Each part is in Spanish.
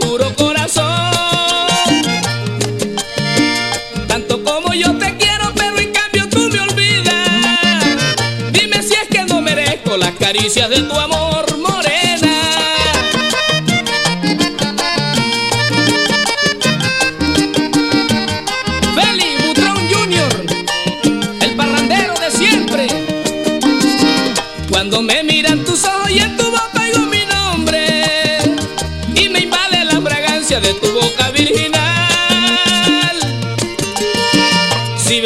puro corazón. Tanto como yo te quiero, pero en cambio tú me olvidas. Dime si es que no merezco las caricias de tu amor, morena. Feli Butrón Jr., el parrandero de siempre. Cuando me miran tus ojos y en tu boca oigo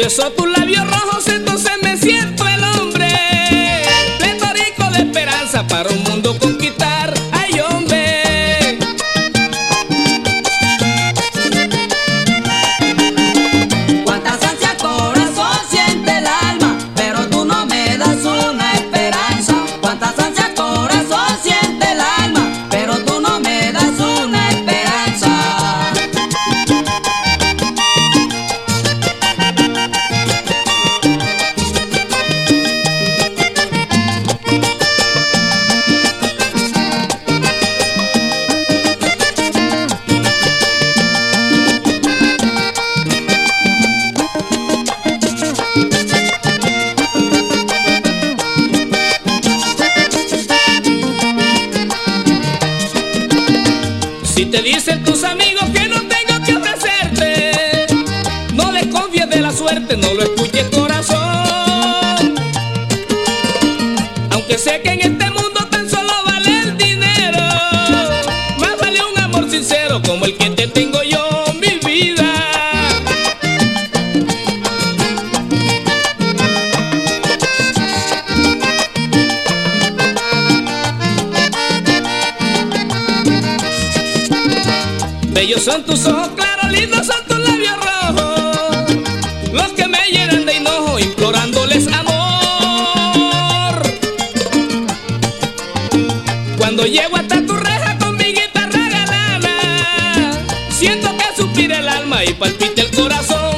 beso tus labios rojos, entonces me siento el hombre. Pletórico de esperanza para un Si te dicen tus amigos que no tengo que ofrecerte, no desconfíes de la suerte, no lo escuches corazón. Bellos son tus ojos claros, lindos son tus labios rojos, los que me llenan de hinojo implorándoles amor. Cuando llego hasta tu reja con mi guitarra galana, siento que suspira el alma y palpita el corazón.